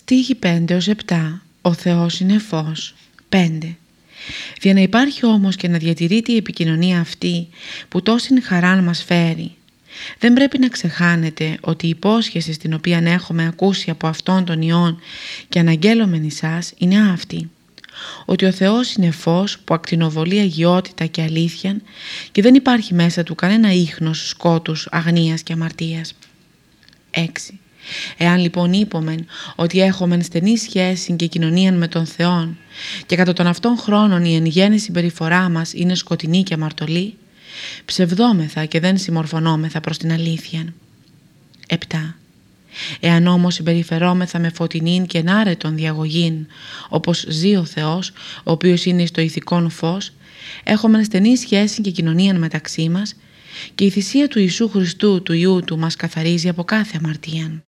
Στίχη 5 7 Ο Θεός είναι φως 5 Για να υπάρχει όμως και να διατηρείται η επικοινωνία αυτή που τόση χαρά μας φέρει δεν πρέπει να ξεχάνετε ότι η υπόσχεση στην οποία έχουμε ακούσει από αυτόν τον Υιόν και αναγγέλωμεν εσάς είναι αυτή. Ότι ο Θεός είναι φως που ακτινοβολεί αγιότητα και αλήθεια και δεν υπάρχει μέσα του κανένα ίχνος σκότους, αγνίας και αμαρτίας. 6. Εάν λοιπόν είπομεν ότι έχουμε στενή σχέση και κοινωνία με τον Θεό και κατά τον αυτόν χρόνων η εν γέννη συμπεριφορά μας είναι σκοτεινή και αμαρτωλή, ψευδόμεθα και δεν συμμορφωνόμεθα προς την αλήθεια. 7. Εάν όμως συμπεριφερόμεθα με φωτεινήν και ενάρετον διαγωγήν, όπως ζει ο Θεός, ο οποίος είναι στο ηθικόν φως, έχουμε στενή σχέση και κοινωνία μεταξύ μας και η θυσία του Ιησού Χριστού του Ιού Του μας καθαρίζει από κάθε αμαρτία.